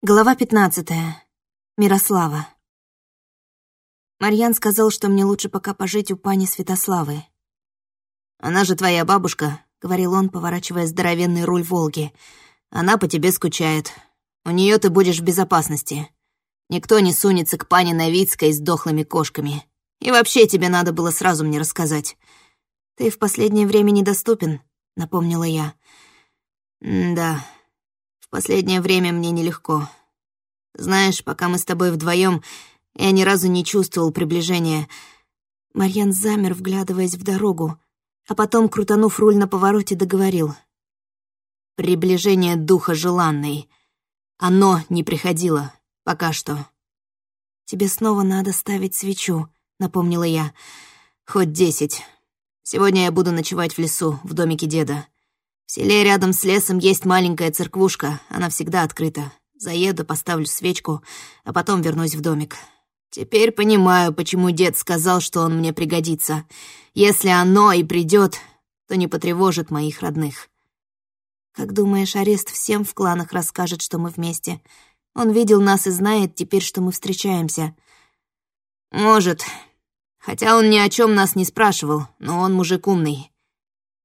Глава пятнадцатая. Мирослава. Марьян сказал, что мне лучше пока пожить у пани Святославы. «Она же твоя бабушка», — говорил он, поворачивая здоровенный руль «Волги». «Она по тебе скучает. У нее ты будешь в безопасности. Никто не сунется к пане Новицкой с дохлыми кошками. И вообще тебе надо было сразу мне рассказать». «Ты в последнее время недоступен», — напомнила я. «Да», последнее время мне нелегко. Знаешь, пока мы с тобой вдвоем, я ни разу не чувствовал приближения. Марьян замер, вглядываясь в дорогу, а потом, крутанув руль на повороте, договорил. Приближение духа желанной. Оно не приходило. Пока что. «Тебе снова надо ставить свечу», — напомнила я. «Хоть десять. Сегодня я буду ночевать в лесу, в домике деда. В селе рядом с лесом есть маленькая церквушка, она всегда открыта. Заеду, поставлю свечку, а потом вернусь в домик. Теперь понимаю, почему дед сказал, что он мне пригодится. Если оно и придет, то не потревожит моих родных. Как думаешь, арест всем в кланах расскажет, что мы вместе? Он видел нас и знает теперь, что мы встречаемся. Может. Хотя он ни о чем нас не спрашивал, но он мужик умный.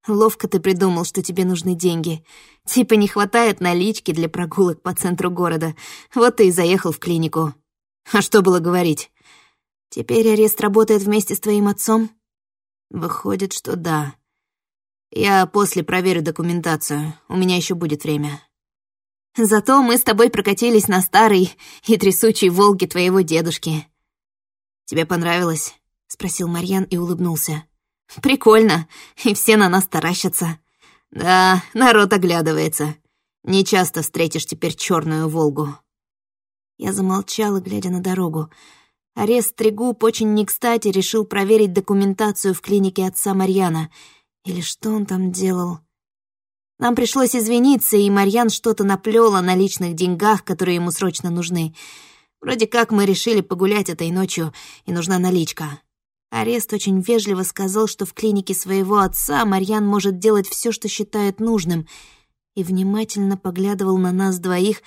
Ловко ты придумал, что тебе нужны деньги. Типа не хватает налички для прогулок по центру города. Вот ты и заехал в клинику. А что было говорить? Теперь арест работает вместе с твоим отцом? Выходит, что да. Я после проверю документацию. У меня еще будет время. Зато мы с тобой прокатились на старой и трясучей «Волге» твоего дедушки. Тебе понравилось? — спросил Марьян и улыбнулся. Прикольно, и все на нас таращатся. Да, народ оглядывается. Не часто встретишь теперь черную Волгу. Я замолчала, глядя на дорогу. Арест Трегуб очень не кстати решил проверить документацию в клинике отца Марьяна. Или что он там делал? Нам пришлось извиниться, и Марьян что-то наплел о наличных деньгах, которые ему срочно нужны. Вроде как мы решили погулять этой ночью, и нужна наличка. Арест очень вежливо сказал, что в клинике своего отца Марьян может делать все, что считает нужным, и внимательно поглядывал на нас двоих,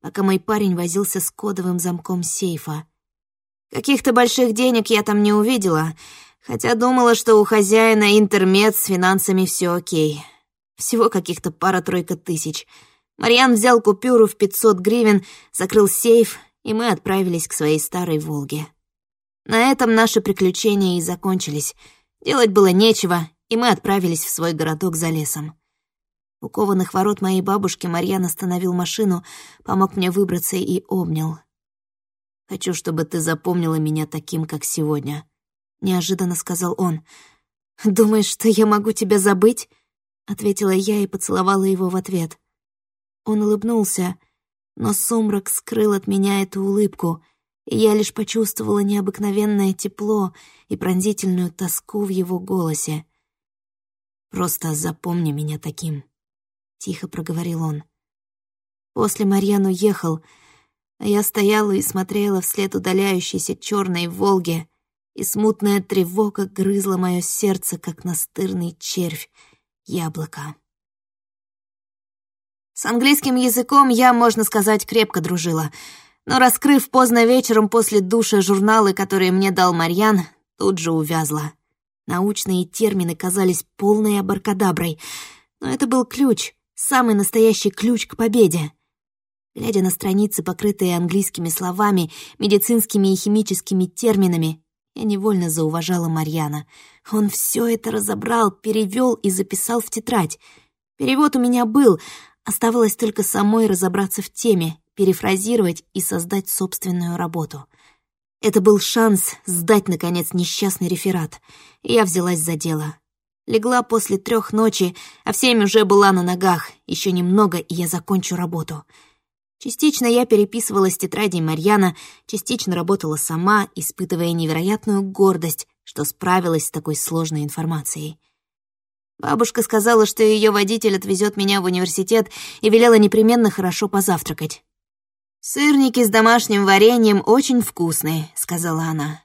пока мой парень возился с кодовым замком сейфа. Каких-то больших денег я там не увидела, хотя думала, что у хозяина интермед с финансами все окей. Всего каких-то пара-тройка тысяч. Марьян взял купюру в 500 гривен, закрыл сейф, и мы отправились к своей старой «Волге». На этом наши приключения и закончились. Делать было нечего, и мы отправились в свой городок за лесом. У кованых ворот моей бабушки Марьян остановил машину, помог мне выбраться и обнял. «Хочу, чтобы ты запомнила меня таким, как сегодня», — неожиданно сказал он. «Думаешь, что я могу тебя забыть?» — ответила я и поцеловала его в ответ. Он улыбнулся, но сумрак скрыл от меня эту улыбку, и я лишь почувствовала необыкновенное тепло и пронзительную тоску в его голосе. «Просто запомни меня таким», — тихо проговорил он. После Марьян уехал, а я стояла и смотрела вслед удаляющейся черной Волге, и смутная тревога грызла мое сердце, как настырный червь, яблоко. С английским языком я, можно сказать, крепко дружила — но, раскрыв поздно вечером после душа журналы, которые мне дал Марьян, тут же увязла. Научные термины казались полной абаркадаброй, но это был ключ, самый настоящий ключ к победе. Глядя на страницы, покрытые английскими словами, медицинскими и химическими терминами, я невольно зауважала Марьяна. Он все это разобрал, перевел и записал в тетрадь. Перевод у меня был, оставалось только самой разобраться в теме перефразировать и создать собственную работу. Это был шанс сдать, наконец, несчастный реферат. Я взялась за дело. Легла после трех ночи, а в семь уже была на ногах. Еще немного, и я закончу работу. Частично я переписывала с тетрадей Марьяна, частично работала сама, испытывая невероятную гордость, что справилась с такой сложной информацией. Бабушка сказала, что ее водитель отвезет меня в университет и велела непременно хорошо позавтракать. «Сырники с домашним вареньем очень вкусные», — сказала она.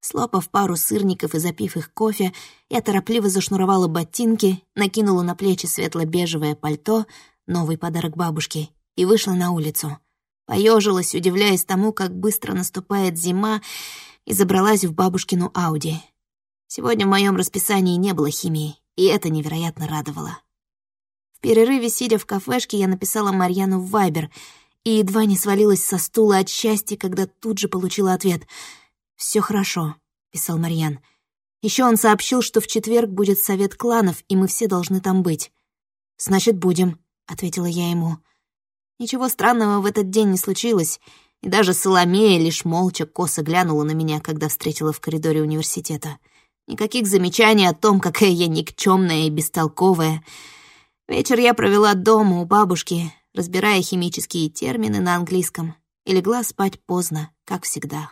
Слопав пару сырников и запив их кофе, я торопливо зашнуровала ботинки, накинула на плечи светло-бежевое пальто, новый подарок бабушки, и вышла на улицу. Поежилась, удивляясь тому, как быстро наступает зима, и забралась в бабушкину Ауди. Сегодня в моем расписании не было химии, и это невероятно радовало. В перерыве, сидя в кафешке, я написала Марьяну в Вайбер и едва не свалилась со стула от счастья, когда тут же получила ответ. «Все хорошо», — писал Марьян. Еще он сообщил, что в четверг будет совет кланов, и мы все должны там быть. «Значит, будем», — ответила я ему. Ничего странного в этот день не случилось, и даже Соломея лишь молча косо глянула на меня, когда встретила в коридоре университета. Никаких замечаний о том, какая я никчемная и бестолковая. Вечер я провела дома у бабушки, разбирая химические термины на английском, и легла спать поздно, как всегда.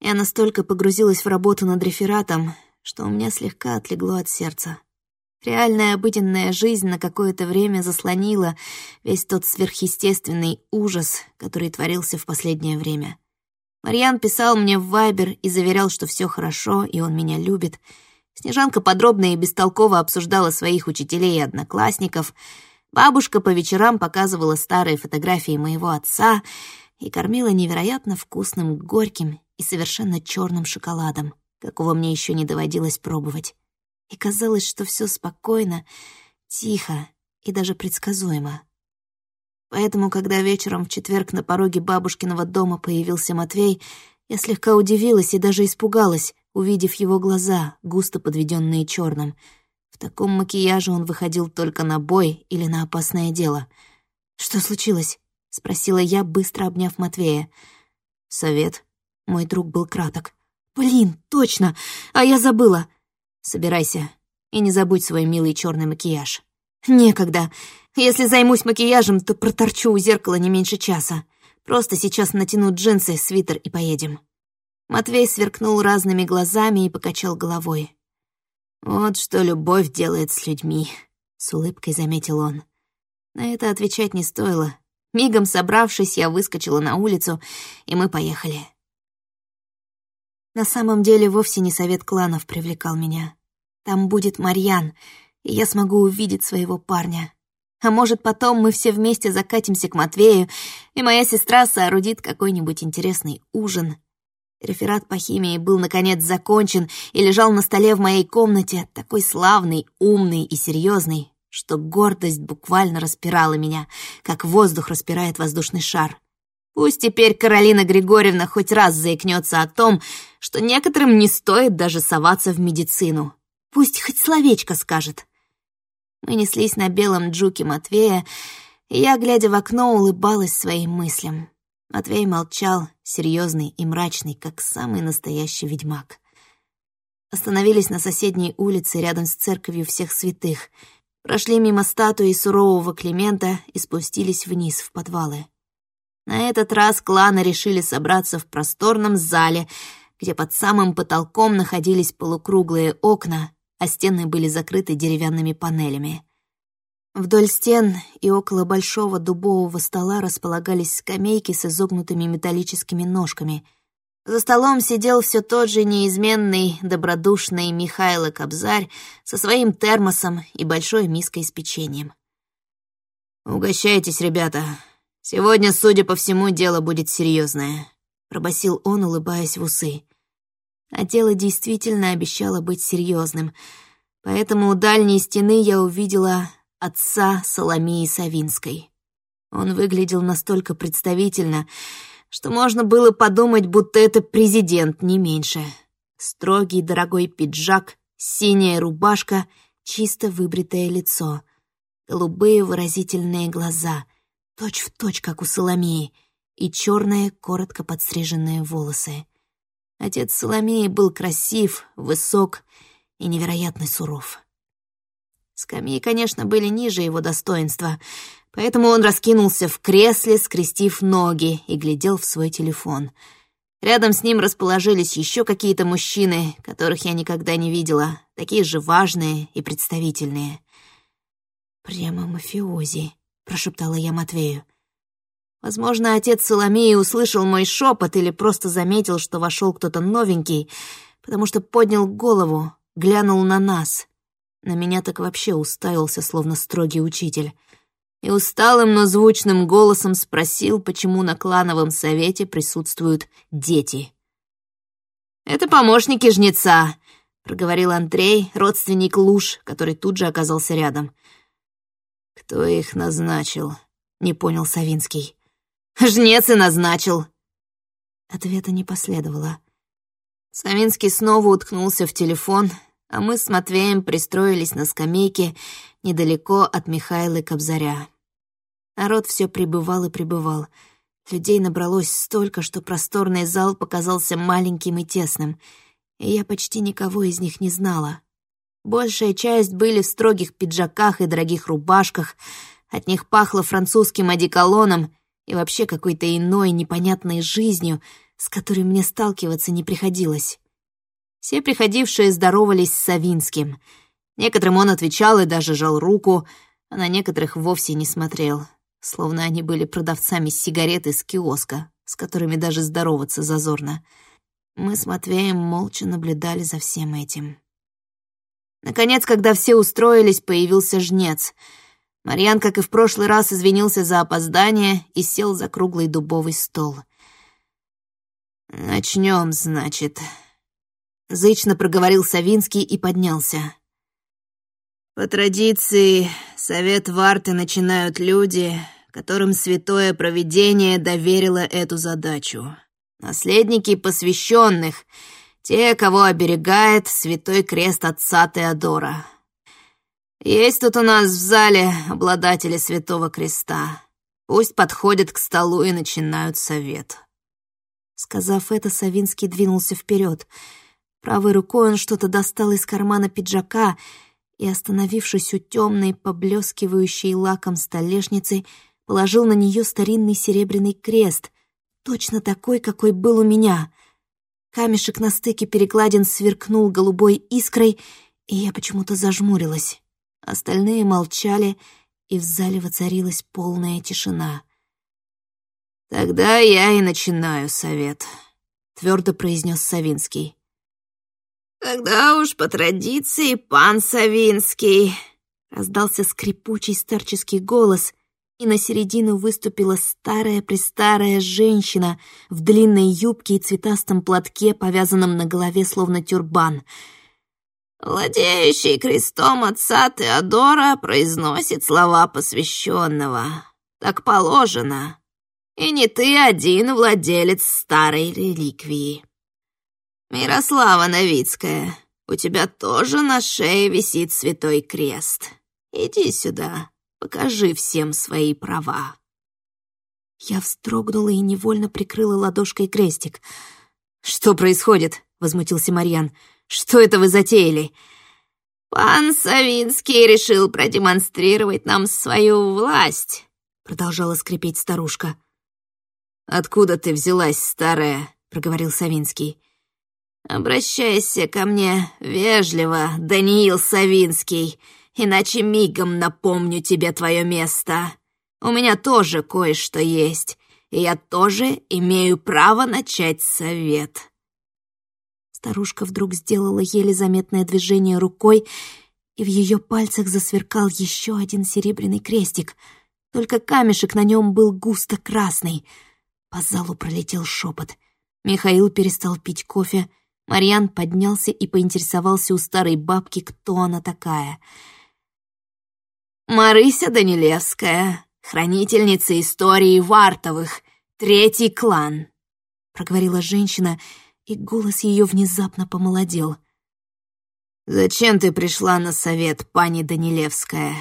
Я настолько погрузилась в работу над рефератом, что у меня слегка отлегло от сердца. Реальная обыденная жизнь на какое-то время заслонила весь тот сверхъестественный ужас, который творился в последнее время. Марьян писал мне в Вайбер и заверял, что все хорошо, и он меня любит. Снежанка подробно и бестолково обсуждала своих учителей и одноклассников. Бабушка по вечерам показывала старые фотографии моего отца и кормила невероятно вкусным, горьким и совершенно черным шоколадом, какого мне еще не доводилось пробовать и казалось, что все спокойно, тихо и даже предсказуемо. Поэтому, когда вечером в четверг на пороге бабушкиного дома появился Матвей, я слегка удивилась и даже испугалась, увидев его глаза, густо подведенные черным. В таком макияже он выходил только на бой или на опасное дело. «Что случилось?» — спросила я, быстро обняв Матвея. «Совет». Мой друг был краток. «Блин, точно! А я забыла! Собирайся и не забудь свой милый черный макияж. Некогда. Если займусь макияжем, то проторчу у зеркала не меньше часа. Просто сейчас натяну джинсы, свитер и поедем. Матвей сверкнул разными глазами и покачал головой. «Вот что любовь делает с людьми», — с улыбкой заметил он. На это отвечать не стоило. Мигом собравшись, я выскочила на улицу, и мы поехали. На самом деле вовсе не совет кланов привлекал меня. Там будет Марьян, и я смогу увидеть своего парня. А может, потом мы все вместе закатимся к Матвею, и моя сестра соорудит какой-нибудь интересный ужин. Реферат по химии был, наконец, закончен и лежал на столе в моей комнате, такой славный, умный и серьезный, что гордость буквально распирала меня, как воздух распирает воздушный шар. Пусть теперь Каролина Григорьевна хоть раз заикнется о том, что некоторым не стоит даже соваться в медицину. Пусть хоть словечко скажет. Мы неслись на белом джуке Матвея, и я, глядя в окно, улыбалась своим мыслям. Матвей молчал, серьезный и мрачный, как самый настоящий ведьмак. Остановились на соседней улице рядом с церковью всех святых, прошли мимо статуи сурового Климента и спустились вниз в подвалы. На этот раз кланы решили собраться в просторном зале, где под самым потолком находились полукруглые окна, а стены были закрыты деревянными панелями. Вдоль стен и около большого дубового стола располагались скамейки с изогнутыми металлическими ножками. За столом сидел все тот же неизменный, добродушный Михайло Кобзарь со своим термосом и большой миской с печеньем. «Угощайтесь, ребята», «Сегодня, судя по всему, дело будет серьезное», — пробасил он, улыбаясь в усы. А дело действительно обещало быть серьезным, поэтому у дальней стены я увидела отца Соломеи Савинской. Он выглядел настолько представительно, что можно было подумать, будто это президент, не меньше. Строгий дорогой пиджак, синяя рубашка, чисто выбритое лицо, голубые выразительные глаза — точь в точь, как у Соломеи, и черные, коротко подстриженные волосы. Отец Соломеи был красив, высок и невероятно суров. Скамьи, конечно, были ниже его достоинства, поэтому он раскинулся в кресле, скрестив ноги, и глядел в свой телефон. Рядом с ним расположились еще какие-то мужчины, которых я никогда не видела, такие же важные и представительные. Прямо мафиози прошептала я Матвею. Возможно, отец Соломеи услышал мой шепот или просто заметил, что вошел кто-то новенький, потому что поднял голову, глянул на нас. На меня так вообще уставился, словно строгий учитель. и усталым, но звучным голосом спросил, почему на клановом совете присутствуют дети. «Это помощники жнеца», — проговорил Андрей, родственник Луж, который тут же оказался рядом. «Кто их назначил?» — не понял Савинский. «Жнец и назначил». Ответа не последовало. Савинский снова уткнулся в телефон, а мы с Матвеем пристроились на скамейке недалеко от Михаила Кобзаря. Народ все прибывал и прибывал. Людей набралось столько, что просторный зал показался маленьким и тесным, и я почти никого из них не знала. Большая часть были в строгих пиджаках и дорогих рубашках, от них пахло французским одеколоном и вообще какой-то иной непонятной жизнью, с которой мне сталкиваться не приходилось. Все приходившие здоровались с Савинским. Некоторым он отвечал и даже жал руку, а на некоторых вовсе не смотрел, словно они были продавцами сигарет из киоска, с которыми даже здороваться зазорно. Мы с Матвеем молча наблюдали за всем этим. Наконец, когда все устроились, появился жнец. Марьян, как и в прошлый раз, извинился за опоздание и сел за круглый дубовый стол. «Начнем, значит», Зычно проговорил Савинский и поднялся. По традиции, совет Варты начинают люди, которым святое провидение доверило эту задачу. Наследники посвященных, те, кого оберегает святой крест отца Теодора. Есть тут у нас в зале обладатели святого креста. Пусть подходят к столу и начинают совет. Сказав это, Савинский двинулся вперед — Правой рукой он что-то достал из кармана пиджака и, остановившись у темной, поблескивающей лаком столешницы, положил на нее старинный серебряный крест, точно такой, какой был у меня. Камешек на стыке перекладин сверкнул голубой искрой, и я почему-то зажмурилась. Остальные молчали, и в зале воцарилась полная тишина. «Тогда я и начинаю совет», — твердо произнес Савинский. «Тогда уж по традиции пан Савинский!» Раздался скрипучий старческий голос, и на середину выступила старая-престарая женщина в длинной юбке и цветастом платке, повязанном на голове словно тюрбан. «Владеющий крестом отца Теодора произносит слова посвященного. Так положено. И не ты один владелец старой реликвии». «Мирослава Новицкая, у тебя тоже на шее висит святой крест. Иди сюда, покажи всем свои права». Я вздрогнула и невольно прикрыла ладошкой крестик. «Что происходит?» — возмутился Марьян. «Что это вы затеяли?» «Пан Савинский решил продемонстрировать нам свою власть», — продолжала скрипеть старушка. «Откуда ты взялась, старая?» — проговорил Савинский. «Обращайся ко мне вежливо, Даниил Савинский, иначе мигом напомню тебе твое место. У меня тоже кое-что есть, и я тоже имею право начать совет». Старушка вдруг сделала еле заметное движение рукой, и в ее пальцах засверкал еще один серебряный крестик. Только камешек на нем был густо красный. По залу пролетел шепот. Михаил перестал пить кофе, Марьян поднялся и поинтересовался у старой бабки, кто она такая. «Марыся Данилевская, хранительница истории Вартовых, третий клан», — проговорила женщина, и голос ее внезапно помолодел. «Зачем ты пришла на совет, пани Данилевская?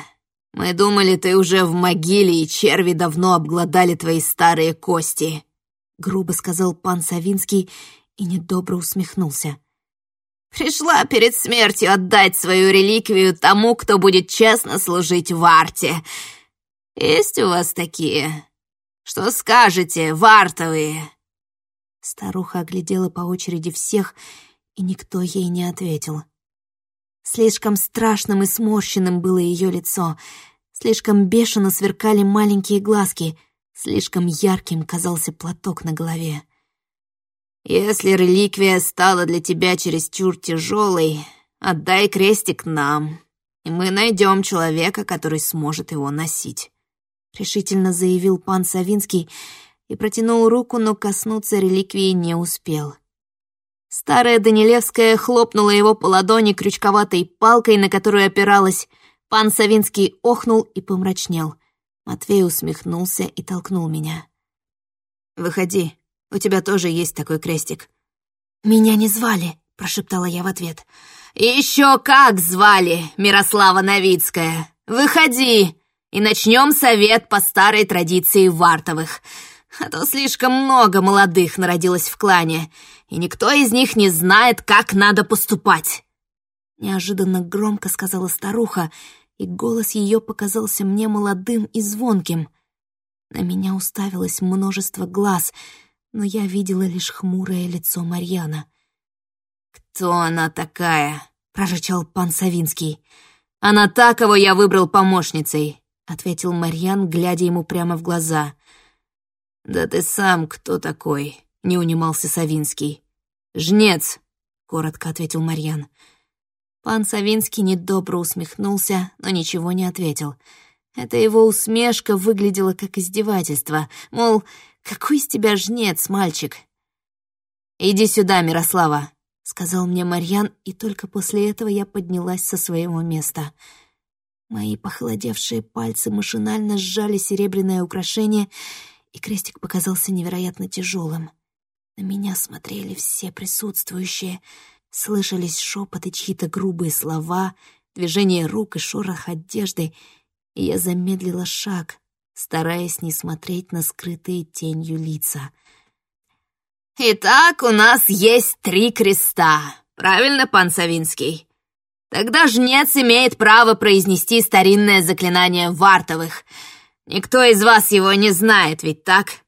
Мы думали, ты уже в могиле, и черви давно обглодали твои старые кости», — грубо сказал пан Савинский и недобро усмехнулся. «Пришла перед смертью отдать свою реликвию тому, кто будет честно служить в арте. Есть у вас такие? Что скажете, вартовые?» Старуха оглядела по очереди всех, и никто ей не ответил. Слишком страшным и сморщенным было ее лицо, слишком бешено сверкали маленькие глазки, слишком ярким казался платок на голове. Если реликвия стала для тебя чересчур тяжелой, отдай крестик нам, и мы найдем человека, который сможет его носить», решительно заявил пан Савинский и протянул руку, но коснуться реликвии не успел. Старая Данилевская хлопнула его по ладони крючковатой палкой, на которую опиралась. Пан Савинский охнул и помрачнел. Матвей усмехнулся и толкнул меня. «Выходи, у тебя тоже есть такой крестик». «Меня не звали», — прошептала я в ответ. «Еще как звали, Мирослава Новицкая! Выходи, и начнем совет по старой традиции Вартовых а то слишком много молодых народилось в клане, и никто из них не знает, как надо поступать!» Неожиданно громко сказала старуха, и голос ее показался мне молодым и звонким. На меня уставилось множество глаз, но я видела лишь хмурое лицо Марьяна. «Кто она такая?» — прорычал пан Савинский. «Она та, кого я выбрал помощницей», — ответил Марьян, глядя ему прямо в глаза — «Да ты сам кто такой?» — не унимался Савинский. «Жнец», — коротко ответил Марьян. Пан Савинский недобро усмехнулся, но ничего не ответил. Эта его усмешка выглядела как издевательство, мол, какой из тебя жнец, мальчик? «Иди сюда, Мирослава», — сказал мне Марьян, и только после этого я поднялась со своего места. Мои похолодевшие пальцы машинально сжали серебряное украшение — и крестик показался невероятно тяжелым. На меня смотрели все присутствующие, слышались шепоты, чьи-то грубые слова, движение рук и шорох одежды, и я замедлила шаг, стараясь не смотреть на скрытые тенью лица. «Итак, у нас есть три креста, правильно, пан Савинский? Тогда жнец имеет право произнести старинное заклинание Вартовых — Никто из вас его не знает, ведь так?»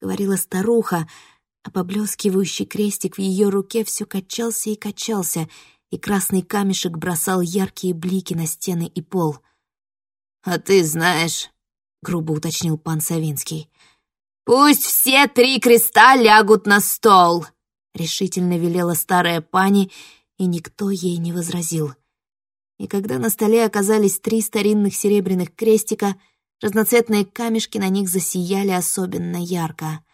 Говорила старуха, а поблескивающий крестик в ее руке все качался и качался, и красный камешек бросал яркие блики на стены и пол. «А ты знаешь», — грубо уточнил пан Савинский, «пусть все три креста лягут на стол», — решительно велела старая пани, и никто ей не возразил. И когда на столе оказались три старинных серебряных крестика — Разноцветные камешки на них засияли особенно ярко.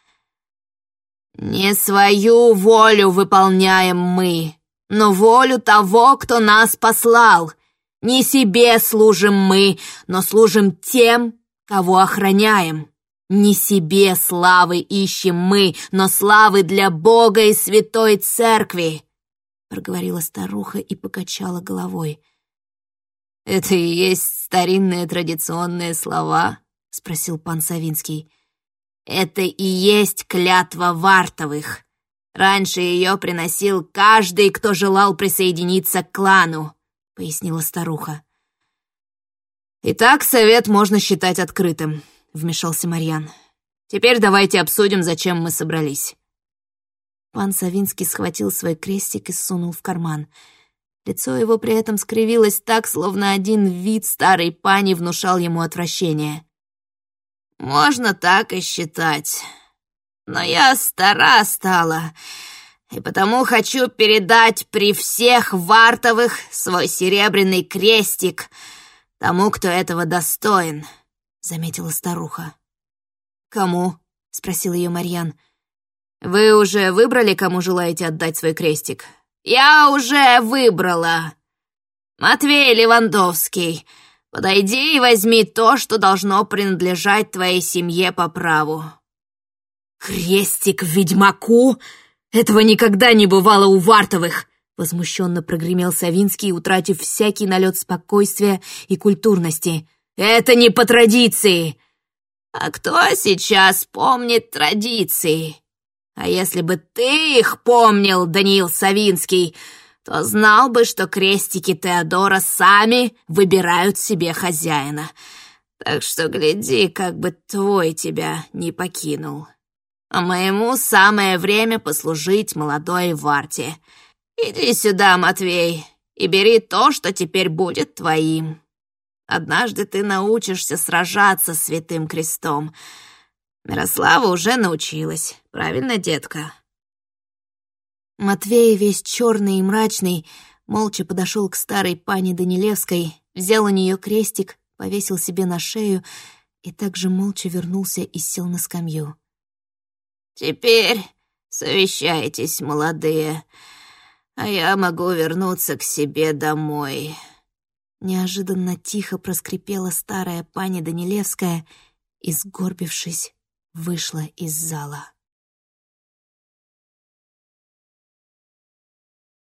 «Не свою волю выполняем мы, но волю того, кто нас послал. Не себе служим мы, но служим тем, кого охраняем. Не себе славы ищем мы, но славы для Бога и Святой Церкви», — проговорила старуха и покачала головой. «Это и есть старинные традиционные слова?» — спросил пан Савинский. «Это и есть клятва Вартовых. Раньше ее приносил каждый, кто желал присоединиться к клану», — пояснила старуха. «Итак, совет можно считать открытым», — вмешался Марьян. «Теперь давайте обсудим, зачем мы собрались». Пан Савинский схватил свой крестик и сунул в карман — Лицо его при этом скривилось так, словно один вид старой пани внушал ему отвращение. «Можно так и считать. Но я стара стала, и потому хочу передать при всех Вартовых свой серебряный крестик тому, кто этого достоин», — заметила старуха. «Кому?» — спросил ее Марьян. «Вы уже выбрали, кому желаете отдать свой крестик?» «Я уже выбрала. Матвей Левандовский, подойди и возьми то, что должно принадлежать твоей семье по праву». «Крестик ведьмаку? Этого никогда не бывало у Вартовых!» Возмущенно прогремел Савинский, утратив всякий налет спокойствия и культурности. «Это не по традиции!» «А кто сейчас помнит традиции?» А если бы ты их помнил, Даниил Савинский, то знал бы, что крестики Теодора сами выбирают себе хозяина. Так что гляди, как бы твой тебя не покинул. А моему самое время послужить молодой Варте. Иди сюда, Матвей, и бери то, что теперь будет твоим. Однажды ты научишься сражаться с Святым Крестом — Мирослава уже научилась, правильно, детка?» Матвей, весь черный и мрачный, молча подошел к старой пане Данилевской, взял у нее крестик, повесил себе на шею и также молча вернулся и сел на скамью. «Теперь совещайтесь, молодые, а я могу вернуться к себе домой». Неожиданно тихо проскрипела старая пани Данилевская и, сгорбившись, вышла из зала.